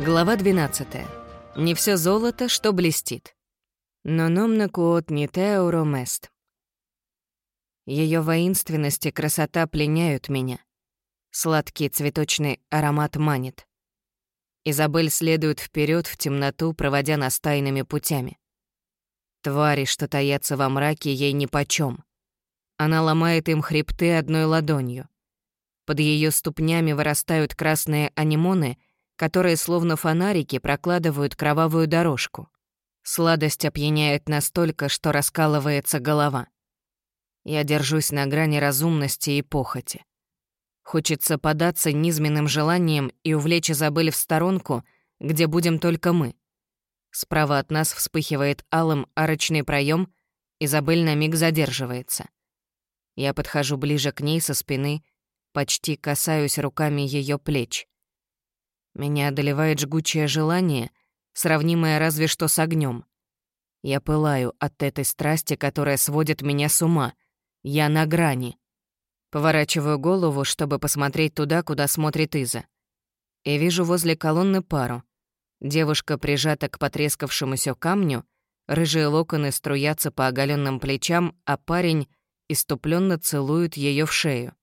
Глава 12. Не все золото, что блестит. Но номна куот не теуро мест. Ее воинственность и красота пленяют меня. Сладкий цветочный аромат манит. Изабель следует вперед в темноту, проводя нас тайными путями. Твари, что таятся во мраке, ей нипочём. Она ломает им хребты одной ладонью. Под ее ступнями вырастают красные анимоны — которые словно фонарики прокладывают кровавую дорожку. Сладость опьяняет настолько, что раскалывается голова. Я держусь на грани разумности и похоти. Хочется податься низменным желанием и увлечь Изабель в сторонку, где будем только мы. Справа от нас вспыхивает алым арочный проем, Изабель на миг задерживается. Я подхожу ближе к ней со спины, почти касаюсь руками ее плеч. Меня одолевает жгучее желание, сравнимое разве что с огнем. Я пылаю от этой страсти, которая сводит меня с ума. Я на грани. Поворачиваю голову, чтобы посмотреть туда, куда смотрит Иза. И вижу возле колонны пару. Девушка прижата к потрескавшемуся камню, рыжие локоны струятся по оголенным плечам, а парень иступленно целует ее в шею.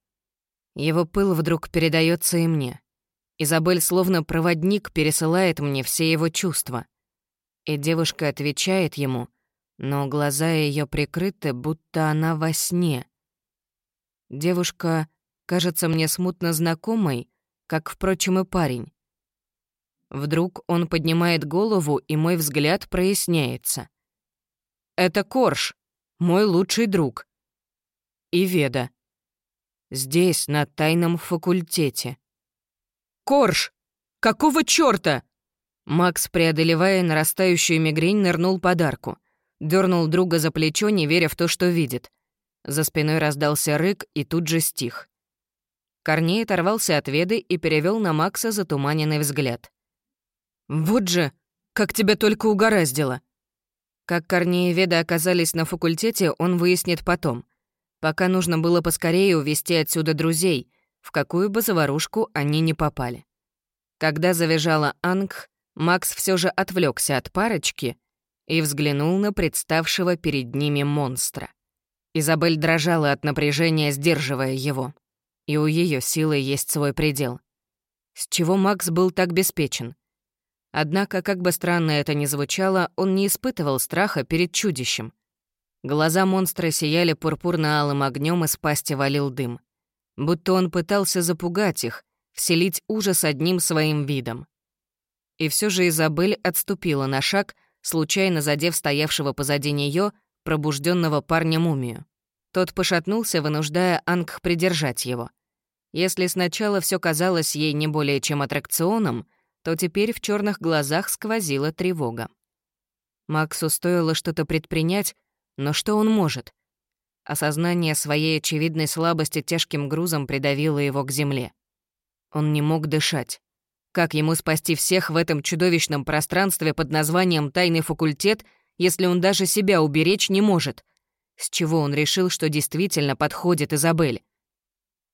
Его пыл вдруг передается и мне. Изабель словно проводник пересылает мне все его чувства. И девушка отвечает ему, но глаза ее прикрыты, будто она во сне. Девушка кажется мне смутно знакомой, как, впрочем, и парень. Вдруг он поднимает голову, и мой взгляд проясняется. «Это Корж, мой лучший друг». И Веда. Здесь, на тайном факультете. Корж! Какого чёрта?» Макс, преодолевая нарастающую мигрень, нырнул подарку. Дёрнул друга за плечо, не веря в то, что видит. За спиной раздался рык и тут же стих. Корней оторвался от Веды и перевёл на Макса затуманенный взгляд. «Вот же, как тебя только угораздило!» Как Корней и Веда оказались на факультете, он выяснит потом. Пока нужно было поскорее увести отсюда друзей, в какую бы заварушку они не попали. Когда завизжала Анг, Макс все же отвлекся от парочки и взглянул на представшего перед ними монстра. Изабель дрожала от напряжения, сдерживая его. И у ее силы есть свой предел. С чего Макс был так беспечен? Однако, как бы странно это ни звучало, он не испытывал страха перед чудищем. Глаза монстра сияли пурпурно-алым огнем, из пасти валил дым будто он пытался запугать их, вселить ужас одним своим видом. И все же Изабель отступила на шаг, случайно задев стоявшего позади нее пробужденного парня-мумию. Тот пошатнулся, вынуждая Ангх придержать его. Если сначала все казалось ей не более чем аттракционом, то теперь в черных глазах сквозила тревога. Максу стоило что-то предпринять, но что он может? Осознание своей очевидной слабости тяжким грузом придавило его к земле. Он не мог дышать. Как ему спасти всех в этом чудовищном пространстве под названием «Тайный факультет», если он даже себя уберечь не может? С чего он решил, что действительно подходит Изабель?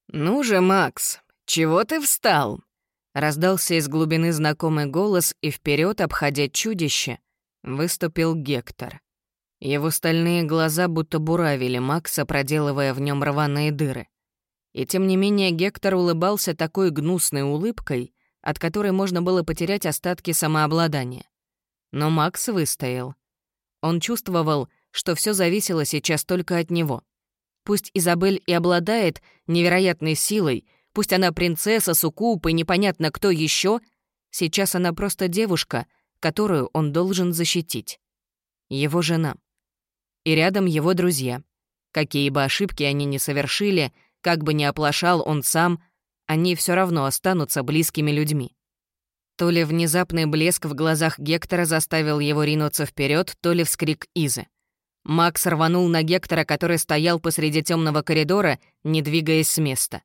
«Ну же, Макс, чего ты встал?» Раздался из глубины знакомый голос, и вперед, обходя чудище, выступил Гектор. Его стальные глаза будто буравили Макса, проделывая в нем рваные дыры. И тем не менее Гектор улыбался такой гнусной улыбкой, от которой можно было потерять остатки самообладания. Но Макс выстоял. Он чувствовал, что все зависело сейчас только от него. Пусть Изабель и обладает невероятной силой, пусть она принцесса, суккуб и непонятно кто еще, сейчас она просто девушка, которую он должен защитить. Его жена и рядом его друзья. Какие бы ошибки они ни совершили, как бы ни оплошал он сам, они все равно останутся близкими людьми. То ли внезапный блеск в глазах Гектора заставил его ринуться вперед, то ли вскрик Изы. Макс рванул на Гектора, который стоял посреди темного коридора, не двигаясь с места.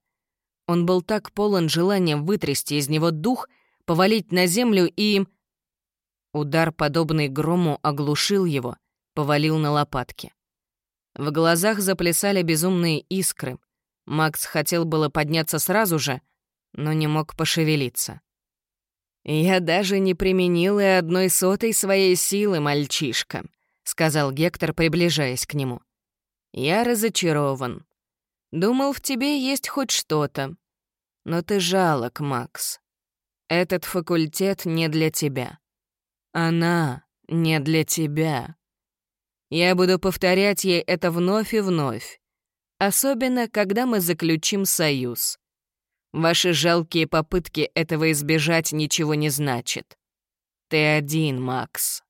Он был так полон желания вытрясти из него дух, повалить на землю и... Удар, подобный грому, оглушил его, повалил на лопатки. В глазах заплясали безумные искры. Макс хотел было подняться сразу же, но не мог пошевелиться. «Я даже не применил и одной сотой своей силы, мальчишка», — сказал Гектор, приближаясь к нему. «Я разочарован. Думал, в тебе есть хоть что-то. Но ты жалок, Макс. Этот факультет не для тебя. Она не для тебя. Я буду повторять ей это вновь и вновь. Особенно, когда мы заключим союз. Ваши жалкие попытки этого избежать ничего не значат. Ты один, Макс.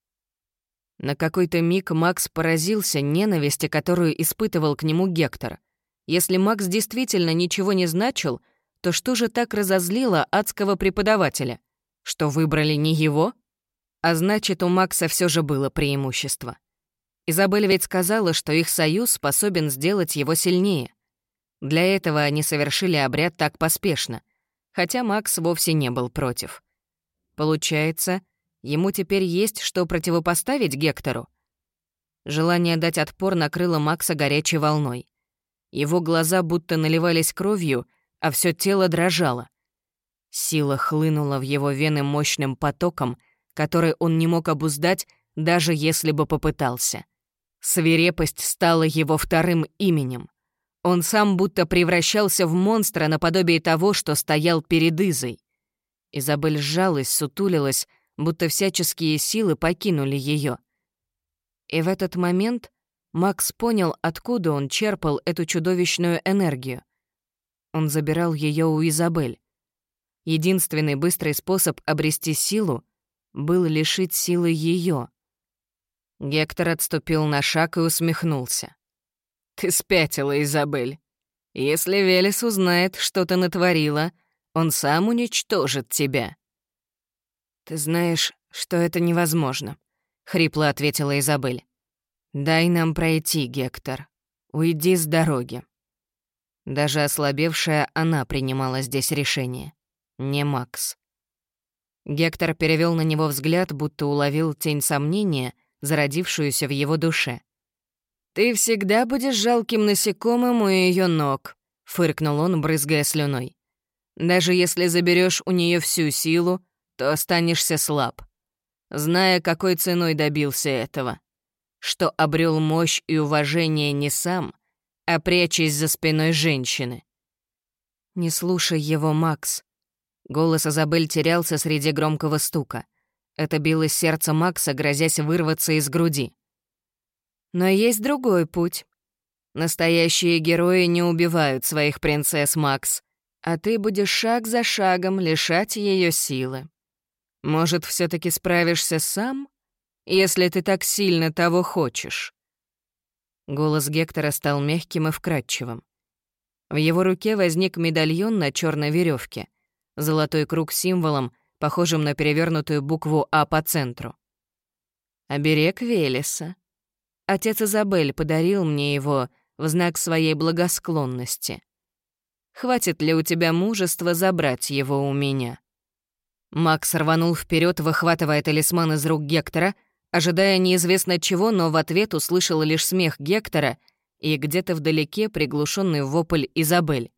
На какой-то миг Макс поразился ненависти, которую испытывал к нему Гектор. Если Макс действительно ничего не значил, то что же так разозлило адского преподавателя? Что выбрали не его? А значит, у Макса все же было преимущество. Изабель ведь сказала, что их союз способен сделать его сильнее. Для этого они совершили обряд так поспешно, хотя Макс вовсе не был против. Получается, ему теперь есть что противопоставить Гектору? Желание дать отпор накрыло Макса горячей волной. Его глаза будто наливались кровью, а все тело дрожало. Сила хлынула в его вены мощным потоком, который он не мог обуздать, даже если бы попытался. Свирепость стала его вторым именем. Он сам будто превращался в монстра наподобие того, что стоял перед Изой. Изабель сжалась, сутулилась, будто всяческие силы покинули ее. И в этот момент Макс понял, откуда он черпал эту чудовищную энергию. Он забирал ее у Изабель. Единственный быстрый способ обрести силу был лишить силы ее. Гектор отступил на шаг и усмехнулся. «Ты спятила, Изабель. Если Велес узнает, что ты натворила, он сам уничтожит тебя». «Ты знаешь, что это невозможно», — хрипло ответила Изабель. «Дай нам пройти, Гектор. Уйди с дороги». Даже ослабевшая она принимала здесь решение. Не Макс. Гектор перевел на него взгляд, будто уловил тень сомнения, зародившуюся в его душе. «Ты всегда будешь жалким насекомым у ее ног», — фыркнул он, брызгая слюной. «Даже если заберешь у нее всю силу, то останешься слаб. Зная, какой ценой добился этого. Что обрел мощь и уважение не сам, а прячась за спиной женщины». «Не слушай его, Макс». Голос Изабель терялся среди громкого стука. Это билось сердце Макса, грозясь вырваться из груди. Но есть другой путь. Настоящие герои не убивают своих принцесс, Макс, а ты будешь шаг за шагом лишать ее силы. Может, все таки справишься сам, если ты так сильно того хочешь?» Голос Гектора стал мягким и вкрадчивым. В его руке возник медальон на черной веревке, золотой круг символом, похожим на перевернутую букву «А» по центру. «Оберег Велеса», Отец Изабель подарил мне его в знак своей благосклонности. Хватит ли у тебя мужества забрать его у меня?» Макс рванул вперед, выхватывая талисман из рук Гектора, ожидая неизвестно чего, но в ответ услышал лишь смех Гектора и где-то вдалеке приглушенный вопль Изабель.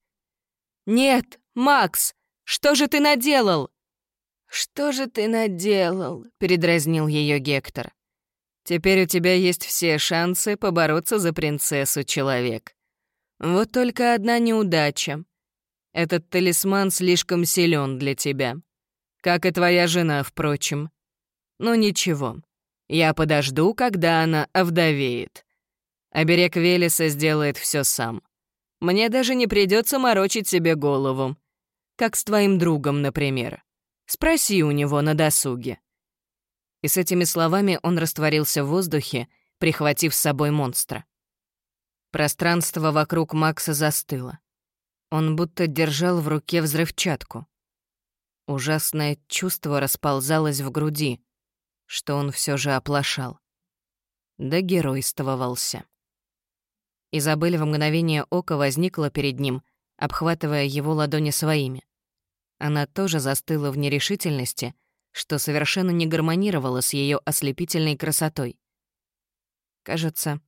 «Нет, Макс, что же ты наделал?» «Что же ты наделал?» — передразнил ее Гектор. Теперь у тебя есть все шансы побороться за принцессу, человек. Вот только одна неудача. Этот талисман слишком силен для тебя. Как и твоя жена, впрочем. Но ничего. Я подожду, когда она овдовеет. Оберег Велеса сделает все сам. Мне даже не придется морочить себе голову. Как с твоим другом, например. Спроси у него на досуге. И с этими словами он растворился в воздухе, прихватив с собой монстра. Пространство вокруг Макса застыло. Он будто держал в руке взрывчатку. Ужасное чувство расползалось в груди, что он все же оплошал. Да геройствовался. Изабель в мгновение ока возникла перед ним, обхватывая его ладони своими. Она тоже застыла в нерешительности — что совершенно не гармонировало с ее ослепительной красотой. «Кажется,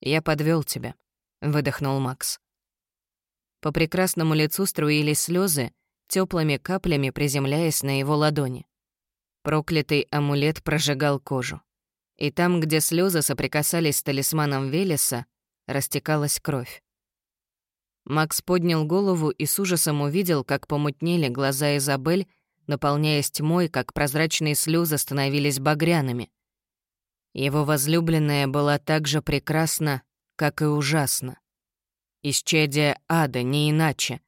я подвел тебя», — выдохнул Макс. По прекрасному лицу струились слезы, теплыми каплями приземляясь на его ладони. Проклятый амулет прожигал кожу. И там, где слезы соприкасались с талисманом Велеса, растекалась кровь. Макс поднял голову и с ужасом увидел, как помутнели глаза Изабель, наполняясь тьмой, как прозрачные слезы становились багряными. Его возлюбленная была так же прекрасна, как и ужасна. Исчадие ада, не иначе,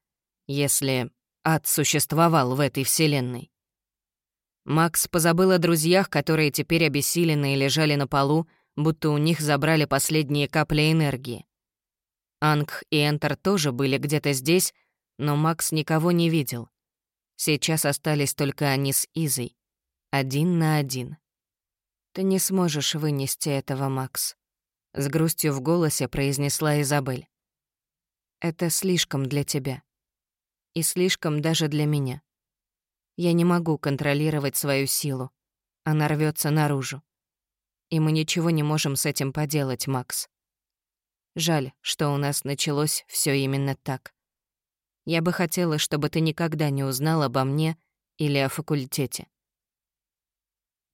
если ад существовал в этой вселенной. Макс позабыл о друзьях, которые теперь обессиленные лежали на полу, будто у них забрали последние капли энергии. Анг и Энтер тоже были где-то здесь, но Макс никого не видел. Сейчас остались только они с Изой. Один на один. «Ты не сможешь вынести этого, Макс», — с грустью в голосе произнесла Изабель. «Это слишком для тебя. И слишком даже для меня. Я не могу контролировать свою силу. Она рвется наружу. И мы ничего не можем с этим поделать, Макс. Жаль, что у нас началось все именно так. Я бы хотела, чтобы ты никогда не узнал обо мне или о факультете.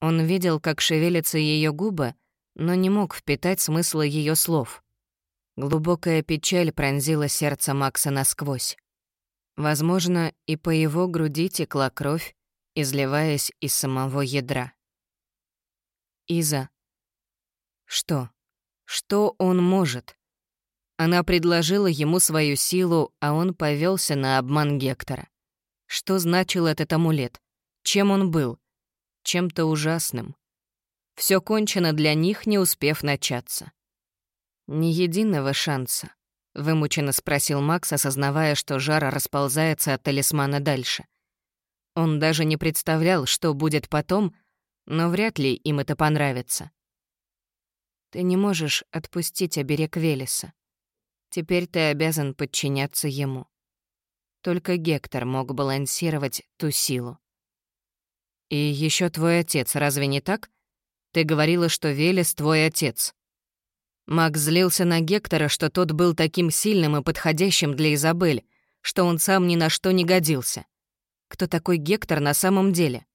Он видел, как шевелятся ее губы, но не мог впитать смысла ее слов. Глубокая печаль пронзила сердце Макса насквозь. Возможно, и по его груди текла кровь, изливаясь из самого ядра. Иза. Что? Что он может? Она предложила ему свою силу, а он повелся на обман Гектора. Что значил этот амулет? Чем он был? Чем-то ужасным. Все кончено для них, не успев начаться. Ни единого шанса. — вымученно спросил Макс, осознавая, что жара расползается от талисмана дальше. Он даже не представлял, что будет потом, но вряд ли им это понравится. «Ты не можешь отпустить оберег Велеса. Теперь ты обязан подчиняться ему. Только Гектор мог балансировать ту силу. И еще твой отец, разве не так? Ты говорила, что Велес твой отец. Макс злился на Гектора, что тот был таким сильным и подходящим для Изабель, что он сам ни на что не годился. Кто такой Гектор на самом деле?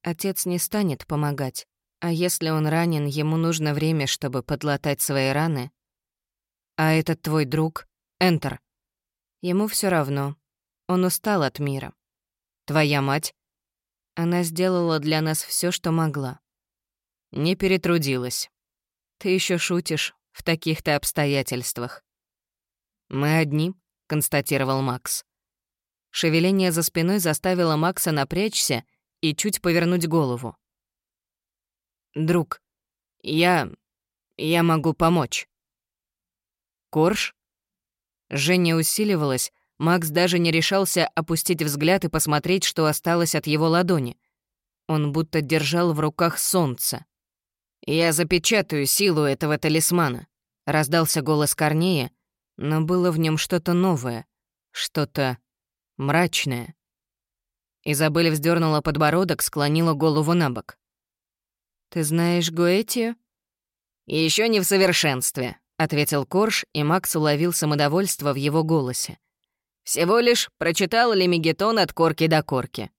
Отец не станет помогать, а если он ранен, ему нужно время, чтобы подлатать свои раны. А этот твой друг, Энтер. Ему все равно. Он устал от мира. Твоя мать? Она сделала для нас все, что могла. Не перетрудилась. Ты еще шутишь в таких-то обстоятельствах. Мы одни, констатировал Макс. Шевеление за спиной заставило Макса напрячься и чуть повернуть голову. «Друг, я... я могу помочь». «Корж?» Женя усиливалась, Макс даже не решался опустить взгляд и посмотреть, что осталось от его ладони. Он будто держал в руках солнце. «Я запечатаю силу этого талисмана», — раздался голос Корнея, но было в нем что-то новое, что-то мрачное. Изабель вздернула подбородок, склонила голову на бок. «Ты знаешь Гоэтию?» Еще не в совершенстве», — ответил Корж, и Макс уловил самодовольство в его голосе. «Всего лишь прочитал Лемегетон от корки до корки».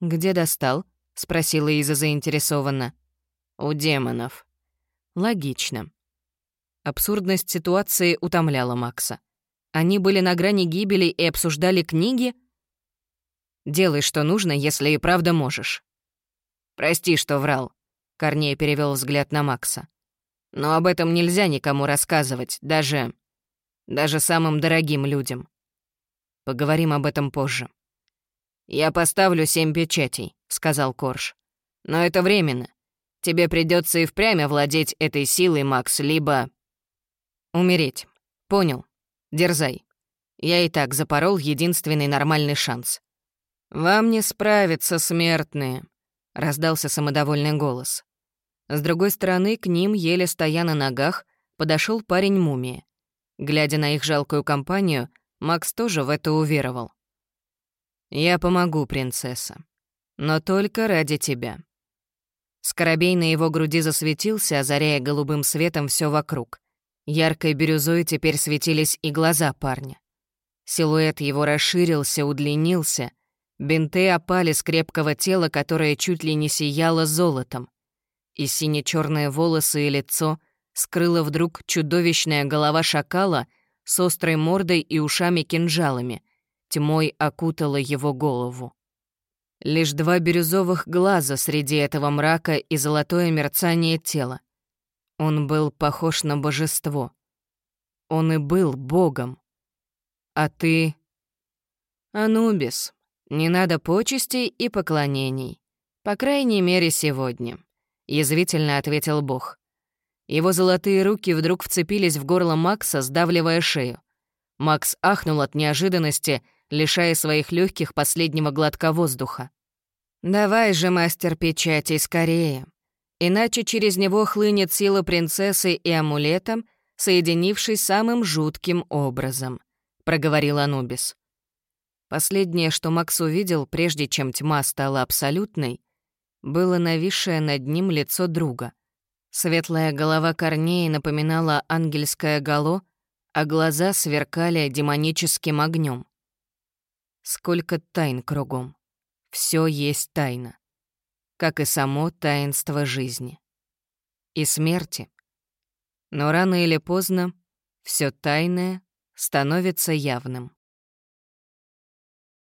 «Где достал?» — спросила Иза заинтересованно. У демонов. Логично. Абсурдность ситуации утомляла Макса. Они были на грани гибели и обсуждали книги. «Делай, что нужно, если и правда можешь». «Прости, что врал», — Корней перевел взгляд на Макса. «Но об этом нельзя никому рассказывать, даже... даже самым дорогим людям. Поговорим об этом позже». «Я поставлю семь печатей», — сказал Корж. «Но это временно. Тебе придется и впрямь овладеть этой силой, Макс, либо... Умереть. Понял. Дерзай. Я и так запорол единственный нормальный шанс. «Вам не справиться, смертные», — раздался самодовольный голос. С другой стороны, к ним, еле стоя на ногах, подошел парень-мумия. Глядя на их жалкую компанию, Макс тоже в это уверовал. «Я помогу, принцесса. Но только ради тебя. Скоробей на его груди засветился, озаряя голубым светом все вокруг. Яркой бирюзой теперь светились и глаза парня. Силуэт его расширился, удлинился. Бинты опали с крепкого тела, которое чуть ли не сияло золотом. И сине черные волосы и лицо скрыла вдруг чудовищная голова шакала с острой мордой и ушами-кинжалами. Тьмой окутала его голову. Лишь два бирюзовых глаза среди этого мрака и золотое мерцание тела. Он был похож на божество. Он и был богом. А ты... Анубис, не надо почестей и поклонений. По крайней мере, сегодня», — язвительно ответил Бог. Его золотые руки вдруг вцепились в горло Макса, сдавливая шею. Макс ахнул от неожиданности, лишая своих легких последнего глотка воздуха. «Давай же, мастер печати, скорее. Иначе через него хлынет сила принцессы и амулета, соединившись самым жутким образом», — проговорил Анубис. Последнее, что Макс увидел, прежде чем тьма стала абсолютной, было нависшее над ним лицо друга. Светлая голова Корнея напоминала ангельское гало, а глаза сверкали демоническим огнем. Сколько тайн кругом. Все есть тайна. Как и само таинство жизни. И смерти. Но рано или поздно все тайное становится явным.